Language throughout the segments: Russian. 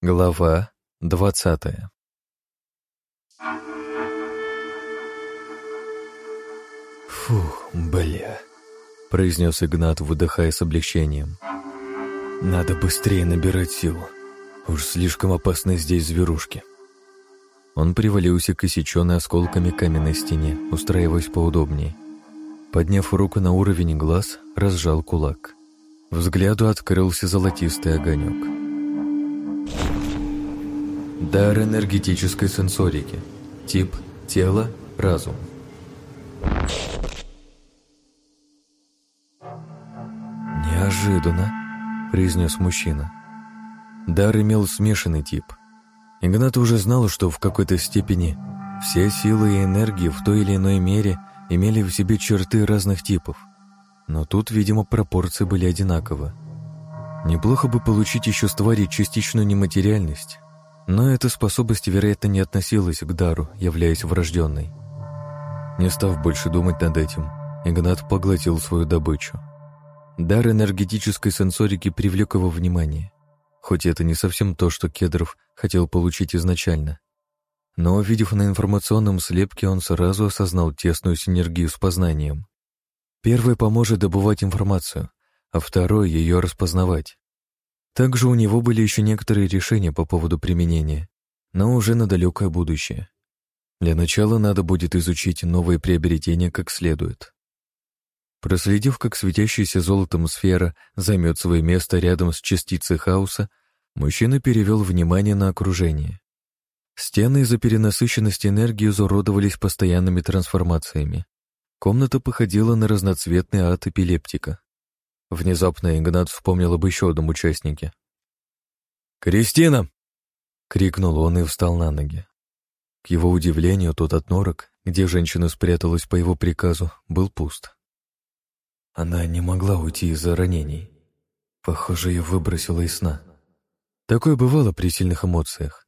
Глава двадцатая «Фух, бля», — произнес Игнат, выдыхая с облегчением. «Надо быстрее набирать силу. Уж слишком опасны здесь зверушки». Он привалился к иссеченной осколками каменной стене, устраиваясь поудобнее. Подняв руку на уровень глаз, разжал кулак. Взгляду открылся золотистый огонек. Дар энергетической сенсорики. Тип – тело, разум. «Неожиданно», — произнес мужчина. Дар имел смешанный тип. Игнат уже знал, что в какой-то степени все силы и энергии в той или иной мере имели в себе черты разных типов. Но тут, видимо, пропорции были одинаковы. Неплохо бы получить еще с твари частичную нематериальность, но эта способность, вероятно, не относилась к дару, являясь врожденной. Не став больше думать над этим, Игнат поглотил свою добычу. Дар энергетической сенсорики привлек его внимание, хоть это не совсем то, что Кедров хотел получить изначально. Но, увидев на информационном слепке, он сразу осознал тесную синергию с познанием. Первый поможет добывать информацию, а второй — ее распознавать. Также у него были еще некоторые решения по поводу применения, но уже на далекое будущее. Для начала надо будет изучить новые приобретения как следует. Проследив, как светящаяся золотом сфера займет свое место рядом с частицей хаоса, мужчина перевел внимание на окружение. Стены из-за перенасыщенности энергии изуродовались постоянными трансформациями. Комната походила на разноцветный ад эпилептика. Внезапно Игнат вспомнил об еще одном участнике. «Кристина!» — крикнул он и встал на ноги. К его удивлению, тот отнорок, где женщина спряталась по его приказу, был пуст. Она не могла уйти из-за ранений. Похоже, ее выбросило из сна. Такое бывало при сильных эмоциях.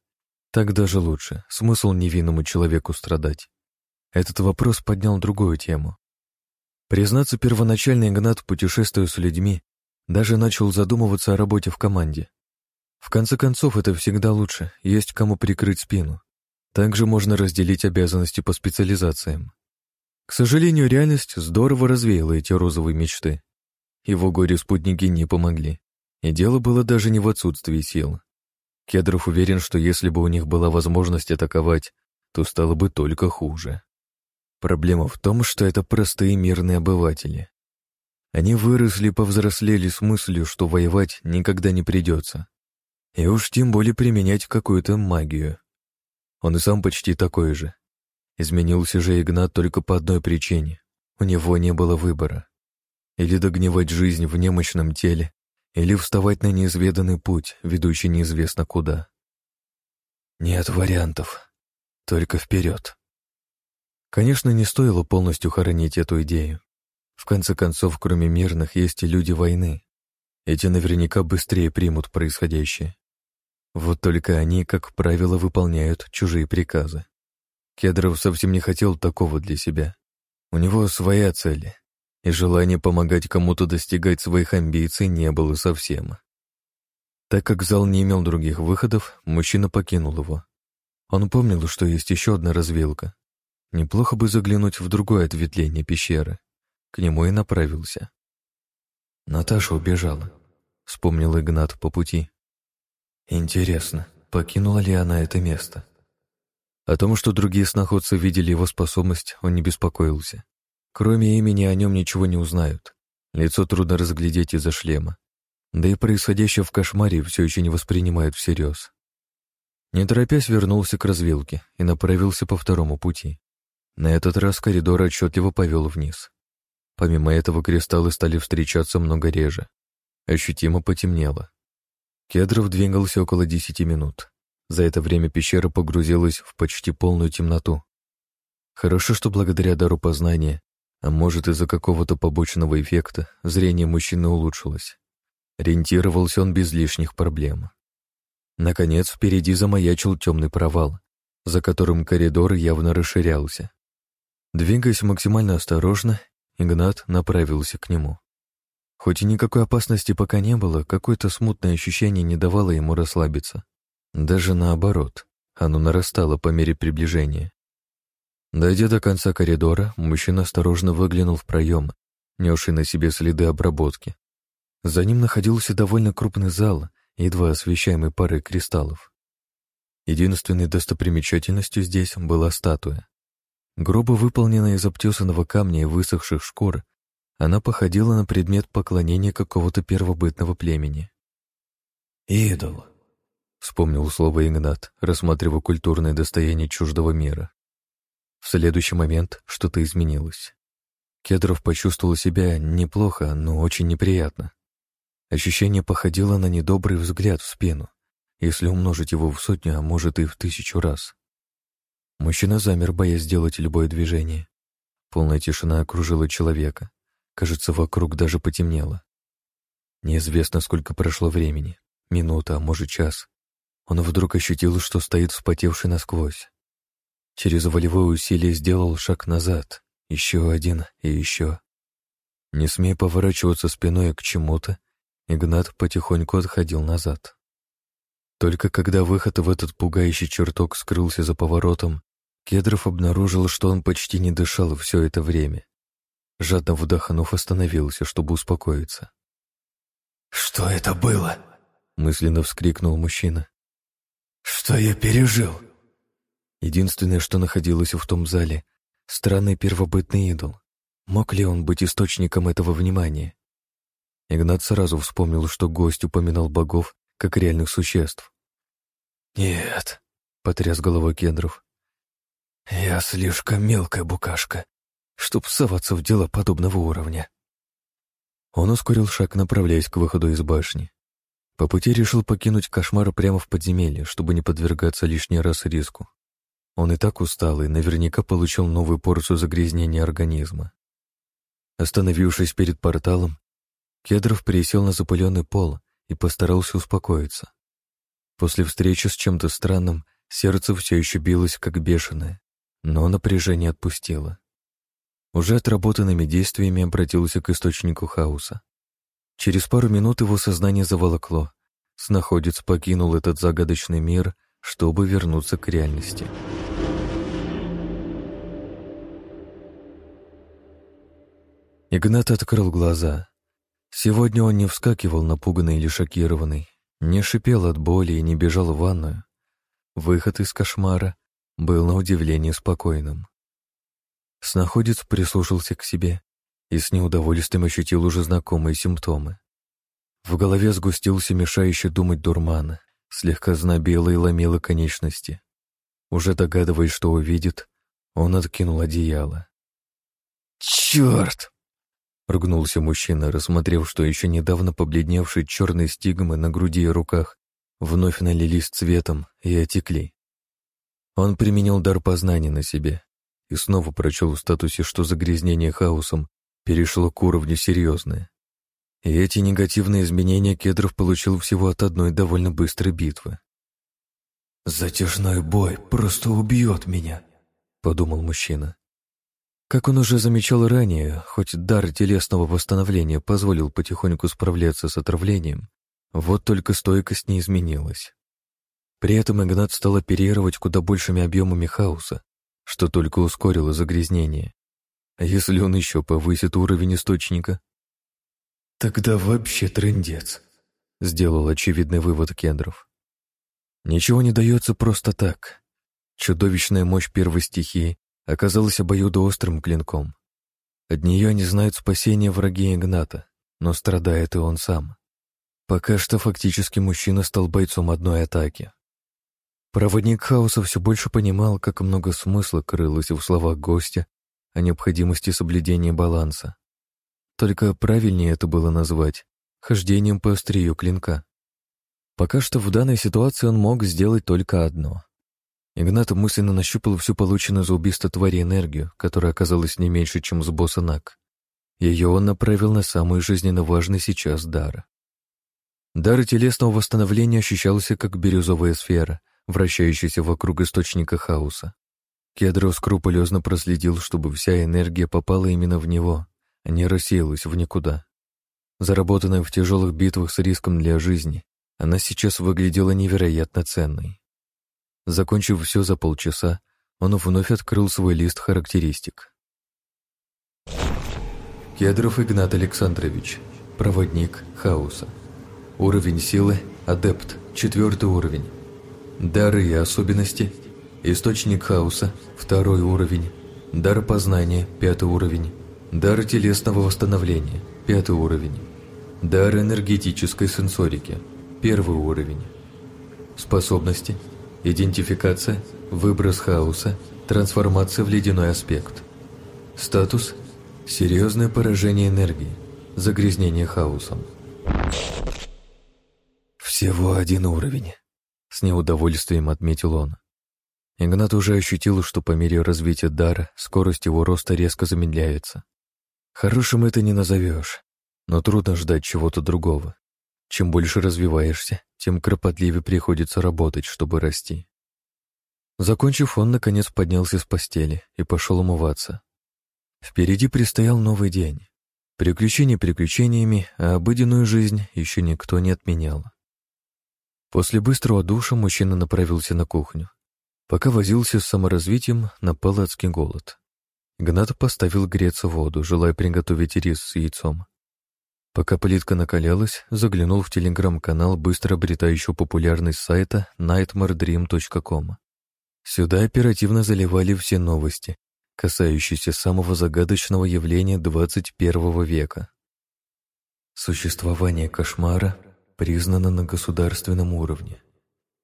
Так даже лучше. Смысл невинному человеку страдать. Этот вопрос поднял другую тему. Признаться, первоначально Игнат, путешествуя с людьми, даже начал задумываться о работе в команде. В конце концов, это всегда лучше, есть кому прикрыть спину. Также можно разделить обязанности по специализациям. К сожалению, реальность здорово развеяла эти розовые мечты. Его горе-спутники не помогли. И дело было даже не в отсутствии сил. Кедров уверен, что если бы у них была возможность атаковать, то стало бы только хуже. Проблема в том, что это простые мирные обыватели. Они выросли и повзрослели с мыслью, что воевать никогда не придется. И уж тем более применять какую-то магию. Он и сам почти такой же. Изменился же Игнат только по одной причине. У него не было выбора. Или догнивать жизнь в немощном теле, или вставать на неизведанный путь, ведущий неизвестно куда. Нет вариантов. Только вперед. Конечно, не стоило полностью хоронить эту идею. В конце концов, кроме мирных, есть и люди войны. Эти наверняка быстрее примут происходящее. Вот только они, как правило, выполняют чужие приказы. Кедров совсем не хотел такого для себя. У него своя цель, и желание помогать кому-то достигать своих амбиций не было совсем. Так как зал не имел других выходов, мужчина покинул его. Он помнил, что есть еще одна развилка. Неплохо бы заглянуть в другое ответвление пещеры. К нему и направился. Наташа убежала, вспомнил Игнат по пути. Интересно, покинула ли она это место? О том, что другие сноходцы видели его способность, он не беспокоился. Кроме имени о нем ничего не узнают. Лицо трудно разглядеть из-за шлема. Да и происходящее в кошмаре все еще не воспринимают всерьез. Не торопясь, вернулся к развилке и направился по второму пути. На этот раз коридор отчетливо повел вниз. Помимо этого, кристаллы стали встречаться много реже. Ощутимо потемнело. Кедров двигался около десяти минут. За это время пещера погрузилась в почти полную темноту. Хорошо, что благодаря дару познания, а может из-за какого-то побочного эффекта, зрение мужчины улучшилось. Ориентировался он без лишних проблем. Наконец, впереди замаячил темный провал, за которым коридор явно расширялся. Двигаясь максимально осторожно, Игнат направился к нему. Хоть и никакой опасности пока не было, какое-то смутное ощущение не давало ему расслабиться. Даже наоборот, оно нарастало по мере приближения. Дойдя до конца коридора, мужчина осторожно выглянул в проем, несший на себе следы обработки. За ним находился довольно крупный зал, едва освещаемый парой кристаллов. Единственной достопримечательностью здесь была статуя. Грубо выполненная из обтесанного камня и высохших шкур, она походила на предмет поклонения какого-то первобытного племени. «Идол», — вспомнил слово Игнат, рассматривая культурное достояние чуждого мира. В следующий момент что-то изменилось. Кедров почувствовал себя неплохо, но очень неприятно. Ощущение походило на недобрый взгляд в спину, если умножить его в сотню, а может и в тысячу раз. Мужчина замер, боясь сделать любое движение. Полная тишина окружила человека. Кажется, вокруг даже потемнело. Неизвестно, сколько прошло времени. Минута, а может час. Он вдруг ощутил, что стоит вспотевший насквозь. Через волевое усилие сделал шаг назад, еще один и еще. Не смея поворачиваться спиной к чему-то, Игнат потихоньку отходил назад. Только когда выход в этот пугающий чертог скрылся за поворотом, Кедров обнаружил, что он почти не дышал все это время. Жадно вдохнув, остановился, чтобы успокоиться. «Что это было?» — мысленно вскрикнул мужчина. «Что я пережил?» Единственное, что находилось в том зале — странный первобытный идол. Мог ли он быть источником этого внимания? Игнат сразу вспомнил, что гость упоминал богов как реальных существ. «Нет», — потряс головой Кендров. «Я слишком мелкая букашка, чтоб соваться в дела подобного уровня». Он ускорил шаг, направляясь к выходу из башни. По пути решил покинуть кошмар прямо в подземелье, чтобы не подвергаться лишний раз риску. Он и так устал и наверняка получил новую порцию загрязнения организма. Остановившись перед порталом, Кедров пересел на запыленный пол и постарался успокоиться. После встречи с чем-то странным сердце все еще билось, как бешеное, но напряжение отпустило. Уже отработанными действиями обратился к источнику хаоса. Через пару минут его сознание заволокло. Снаходец покинул этот загадочный мир, чтобы вернуться к реальности. Игнат открыл глаза. Сегодня он не вскакивал напуганный или шокированный, не шипел от боли и не бежал в ванную. Выход из кошмара был на удивление спокойным. Снаходец прислушался к себе и с неудовольствием ощутил уже знакомые симптомы. В голове сгустился мешающий думать дурман, слегка знобело и ломило конечности. Уже догадываясь, что увидит, он откинул одеяло. «Черт!» Ругнулся мужчина, рассмотрев, что еще недавно побледневшие черные стигмы на груди и руках вновь налились цветом и отекли. Он применил дар познания на себе и снова прочел в статусе, что загрязнение хаосом перешло к уровню серьезное. И эти негативные изменения Кедров получил всего от одной довольно быстрой битвы. «Затяжной бой просто убьет меня», — подумал мужчина. Как он уже замечал ранее, хоть дар телесного восстановления позволил потихоньку справляться с отравлением, вот только стойкость не изменилась. При этом Игнат стал оперировать куда большими объемами хаоса, что только ускорило загрязнение. А если он еще повысит уровень источника? Тогда вообще трындец, сделал очевидный вывод Кендров. Ничего не дается просто так. Чудовищная мощь первой стихии оказалась обоюдоострым клинком. От нее не знают спасения враги Игната, но страдает и он сам. Пока что фактически мужчина стал бойцом одной атаки. Проводник хаоса все больше понимал, как много смысла крылось в словах гостя о необходимости соблюдения баланса. Только правильнее это было назвать хождением по острию клинка. Пока что в данной ситуации он мог сделать только одно Игнат мысленно нащупал всю полученную за убийство твари энергию, которая оказалась не меньше, чем с босса Нак. Ее он направил на самый жизненно важный сейчас дар. Дар телесного восстановления ощущался как бирюзовая сфера, вращающаяся вокруг источника хаоса. Кедрос скрупулезно проследил, чтобы вся энергия попала именно в него, а не рассеялась в никуда. Заработанная в тяжелых битвах с риском для жизни, она сейчас выглядела невероятно ценной. Закончив все за полчаса, он вновь открыл свой лист характеристик. Кедров Игнат Александрович, проводник хаоса. Уровень силы – адепт, четвертый уровень. Дары и особенности – источник хаоса, второй уровень. Дар познания – пятый уровень. Дар телесного восстановления – пятый уровень. Дар энергетической сенсорики – первый уровень. Способности – идентификация, выброс хаоса, трансформация в ледяной аспект. Статус – серьезное поражение энергии, загрязнение хаосом. «Всего один уровень», — с неудовольствием отметил он. Игнат уже ощутил, что по мере развития дара скорость его роста резко замедляется. Хорошим это не назовешь, но трудно ждать чего-то другого. Чем больше развиваешься, тем кропотливее приходится работать, чтобы расти. Закончив, он, наконец, поднялся с постели и пошел умываться. Впереди предстоял новый день. Приключения приключениями, а обыденную жизнь еще никто не отменял. После быстрого душа мужчина направился на кухню. Пока возился с саморазвитием, напал адский голод. Гнат поставил греться воду, желая приготовить рис с яйцом. Пока плитка накалялась, заглянул в телеграм-канал быстро обретающего популярность сайта nightmaredream.com. Сюда оперативно заливали все новости, касающиеся самого загадочного явления 21 века. Существование кошмара признано на государственном уровне.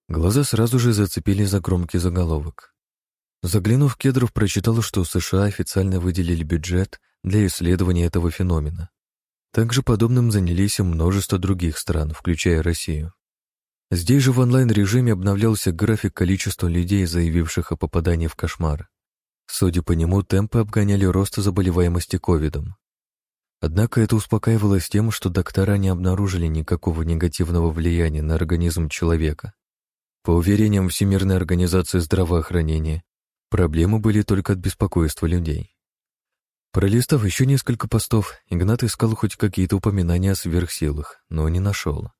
Глаза сразу же зацепили за громкий заголовок. Заглянув Кедров, прочитал, что США официально выделили бюджет для исследования этого феномена. Также подобным занялись и множество других стран, включая Россию. Здесь же в онлайн-режиме обновлялся график количества людей, заявивших о попадании в кошмар. Судя по нему, темпы обгоняли рост заболеваемости ковидом. Однако это успокаивалось тем, что доктора не обнаружили никакого негативного влияния на организм человека. По уверениям Всемирной организации здравоохранения, проблемы были только от беспокойства людей. Пролистав еще несколько постов, Игнат искал хоть какие-то упоминания о сверхсилах, но не нашел.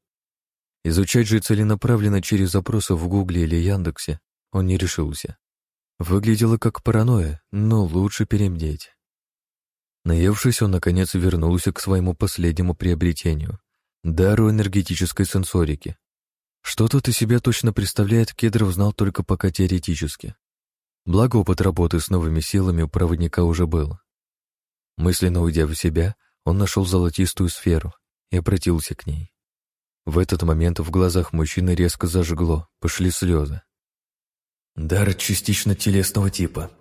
Изучать же целенаправленно через запросы в Гугле или Яндексе он не решился. Выглядело как паранойя, но лучше перемдеть. Наевшись, он, наконец, вернулся к своему последнему приобретению — дару энергетической сенсорики. Что тут из себя точно представляет, Кедров знал только пока теоретически. Благо, опыт работы с новыми силами у проводника уже был. Мысленно уйдя в себя, он нашел золотистую сферу и обратился к ней. В этот момент в глазах мужчины резко зажгло, пошли слезы. «Дар частично телесного типа», —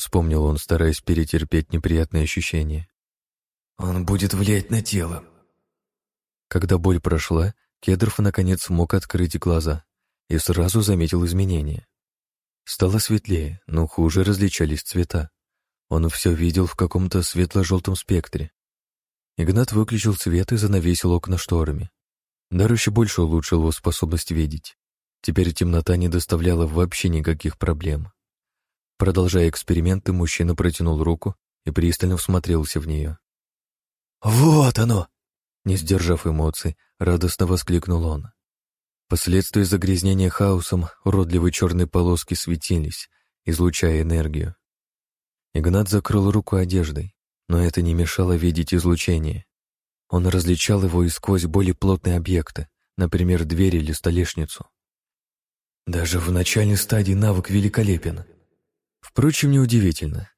вспомнил он, стараясь перетерпеть неприятные ощущения. «Он будет влиять на тело». Когда боль прошла, Кедров наконец смог открыть глаза и сразу заметил изменения. Стало светлее, но хуже различались цвета. Он все видел в каком-то светло-желтом спектре. Игнат выключил свет и занавесил окна шторами. Дар еще больше улучшил его способность видеть. Теперь темнота не доставляла вообще никаких проблем. Продолжая эксперименты, мужчина протянул руку и пристально всмотрелся в нее. «Вот оно!» Не сдержав эмоций, радостно воскликнул он. Последствия загрязнения хаосом уродливые черные полоски светились, излучая энергию. Игнат закрыл руку одеждой, но это не мешало видеть излучение. Он различал его и сквозь более плотные объекты, например, дверь или столешницу. Даже в начальной стадии навык великолепен. Впрочем, неудивительно.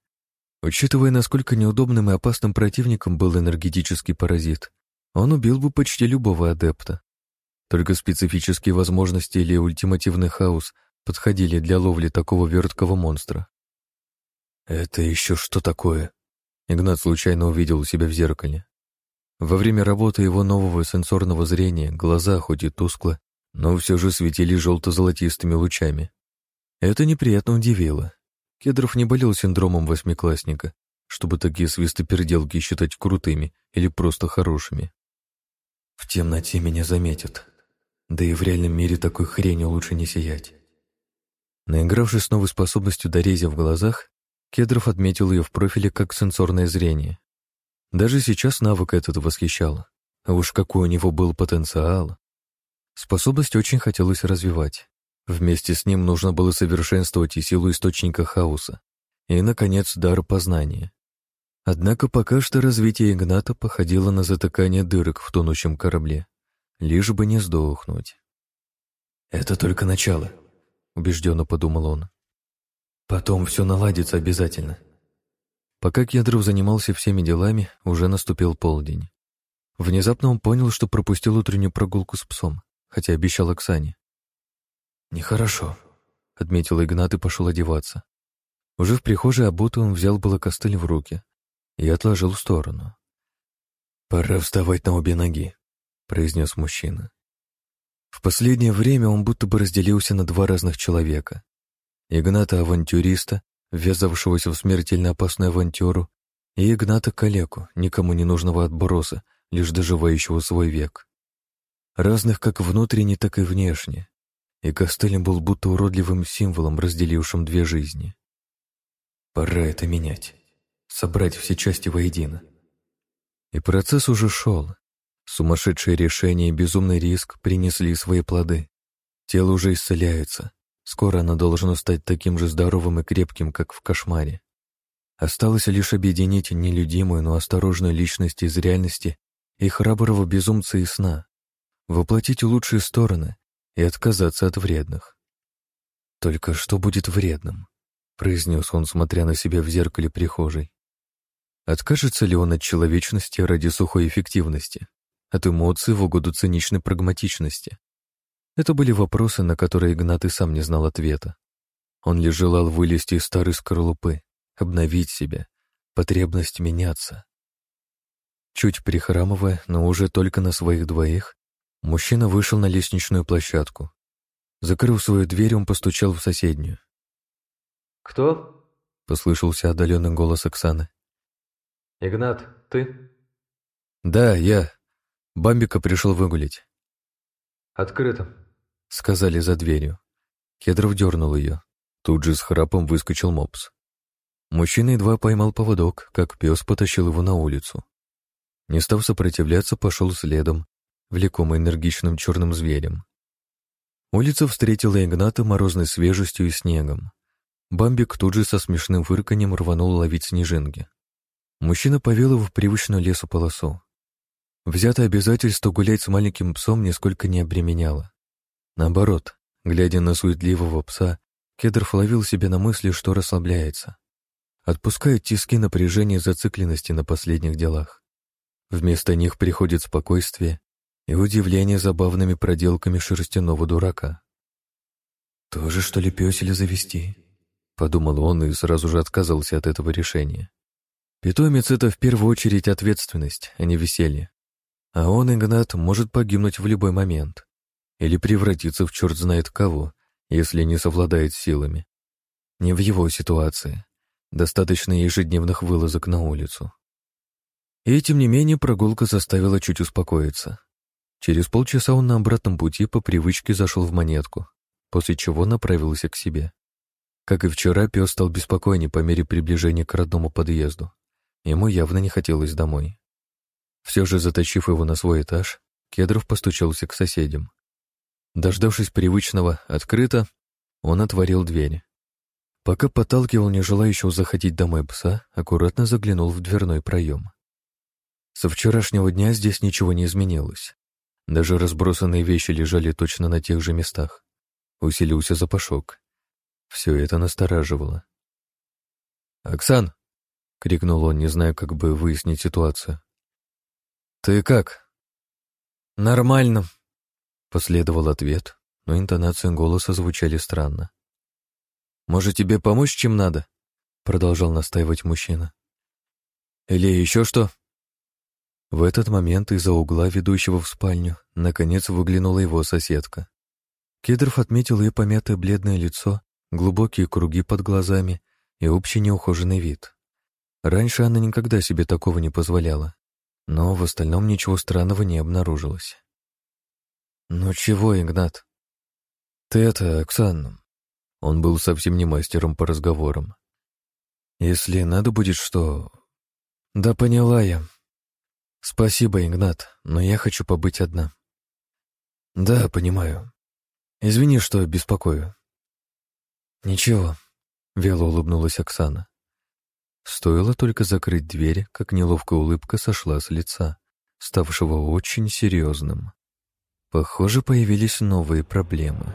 Учитывая, насколько неудобным и опасным противником был энергетический паразит, он убил бы почти любого адепта. Только специфические возможности или ультимативный хаос подходили для ловли такого верткого монстра. «Это еще что такое?» Игнат случайно увидел себя в зеркале. Во время работы его нового сенсорного зрения глаза, хоть и тускло, но все же светили желто-золотистыми лучами. Это неприятно удивило. Кедров не болел синдромом восьмиклассника, чтобы такие свистоперделки считать крутыми или просто хорошими. В темноте меня заметят. Да и в реальном мире такой хренью лучше не сиять. Наигравшись с новой способностью дорезя в глазах, Кедров отметил ее в профиле как сенсорное зрение. Даже сейчас навык этот восхищал. А уж какой у него был потенциал. Способность очень хотелось развивать. Вместе с ним нужно было совершенствовать и силу источника хаоса. И, наконец, дар познания. Однако пока что развитие Игната походило на затыкание дырок в тонущем корабле. Лишь бы не сдохнуть. «Это только начало», — убежденно подумал он. «Потом все наладится обязательно». Пока Кедров занимался всеми делами, уже наступил полдень. Внезапно он понял, что пропустил утреннюю прогулку с псом, хотя обещал Оксане. «Нехорошо», — отметил Игнат и пошел одеваться. Уже в прихожей обутый он взял было костыль в руки и отложил в сторону. «Пора вставать на обе ноги», — произнес мужчина. В последнее время он будто бы разделился на два разных человека. Игната-авантюриста ввязавшегося в смертельно опасную авантюру, и Игната Калеку, никому не нужного отброса, лишь доживающего свой век. Разных как внутренне, так и внешне. И Костылем был будто уродливым символом, разделившим две жизни. Пора это менять. Собрать все части воедино. И процесс уже шел. Сумасшедшие решения и безумный риск принесли свои плоды. Тело уже исцеляется, Скоро она должна стать таким же здоровым и крепким, как в кошмаре. Осталось лишь объединить нелюдимую, но осторожную личность из реальности и храброго безумца и сна, воплотить лучшие стороны и отказаться от вредных. «Только что будет вредным?» — произнес он, смотря на себя в зеркале прихожей. Откажется ли он от человечности ради сухой эффективности, от эмоций в угоду циничной прагматичности? Это были вопросы, на которые Игнат и сам не знал ответа. Он лишь желал вылезти из старой скорлупы, обновить себя, потребность меняться. Чуть прихрамывая, но уже только на своих двоих, мужчина вышел на лестничную площадку. Закрыв свою дверь, он постучал в соседнюю. «Кто?» — послышался отдаленный голос Оксаны. «Игнат, ты?» «Да, я. Бамбика пришел выгулить». «Открыто», сказали за дверью. Кедров дернул ее. Тут же с храпом выскочил мопс. Мужчина едва поймал поводок, как пес потащил его на улицу. Не став сопротивляться, пошел следом, влекомый энергичным черным зверем. Улица встретила Игната морозной свежестью и снегом. Бамбик тут же со смешным фырканьем рванул ловить снежинки. Мужчина повел его в привычную лесу полосу. Взятое обязательство гулять с маленьким псом нисколько не обременяло. Наоборот, глядя на суетливого пса, Кедров ловил себя на мысли, что расслабляется. Отпускает тиски напряжения и зацикленности на последних делах. Вместо них приходит спокойствие и удивление забавными проделками шерстяного дурака. «Тоже, что ли, пёселя завести?» — подумал он и сразу же отказался от этого решения. Питомец — это в первую очередь ответственность, а не веселье. А он, Игнат, может погибнуть в любой момент или превратиться в черт знает кого, если не совладает силами. Не в его ситуации. Достаточно ежедневных вылазок на улицу. И тем не менее прогулка заставила чуть успокоиться. Через полчаса он на обратном пути по привычке зашел в монетку, после чего направился к себе. Как и вчера, пес стал беспокойнее по мере приближения к родному подъезду. Ему явно не хотелось домой. Все же, затащив его на свой этаж, Кедров постучался к соседям. Дождавшись привычного «открыто», он отворил дверь. Пока подталкивал не желающего заходить домой пса, аккуратно заглянул в дверной проем. Со вчерашнего дня здесь ничего не изменилось. Даже разбросанные вещи лежали точно на тех же местах. Усилился запашок. Все это настораживало. «Оксан!» — крикнул он, не зная, как бы выяснить ситуацию. «Ты как?» «Нормально», Последовал ответ, но интонации голоса звучали странно. «Может, тебе помочь, чем надо?» Продолжал настаивать мужчина. «Или еще что?» В этот момент из-за угла, ведущего в спальню, наконец выглянула его соседка. Кедров отметил ее помятое бледное лицо, глубокие круги под глазами и общий неухоженный вид. Раньше она никогда себе такого не позволяла, но в остальном ничего странного не обнаружилось. «Ну чего, Игнат?» «Ты это, Оксана...» Он был совсем не мастером по разговорам. «Если надо будет что...» «Да поняла я. Спасибо, Игнат, но я хочу побыть одна». Да, понимаю. Извини, что беспокою. Ничего, вяло улыбнулась Оксана. Стоило только закрыть дверь, как неловкая улыбка сошла с лица, ставшего очень серьезным. Похоже, появились новые проблемы.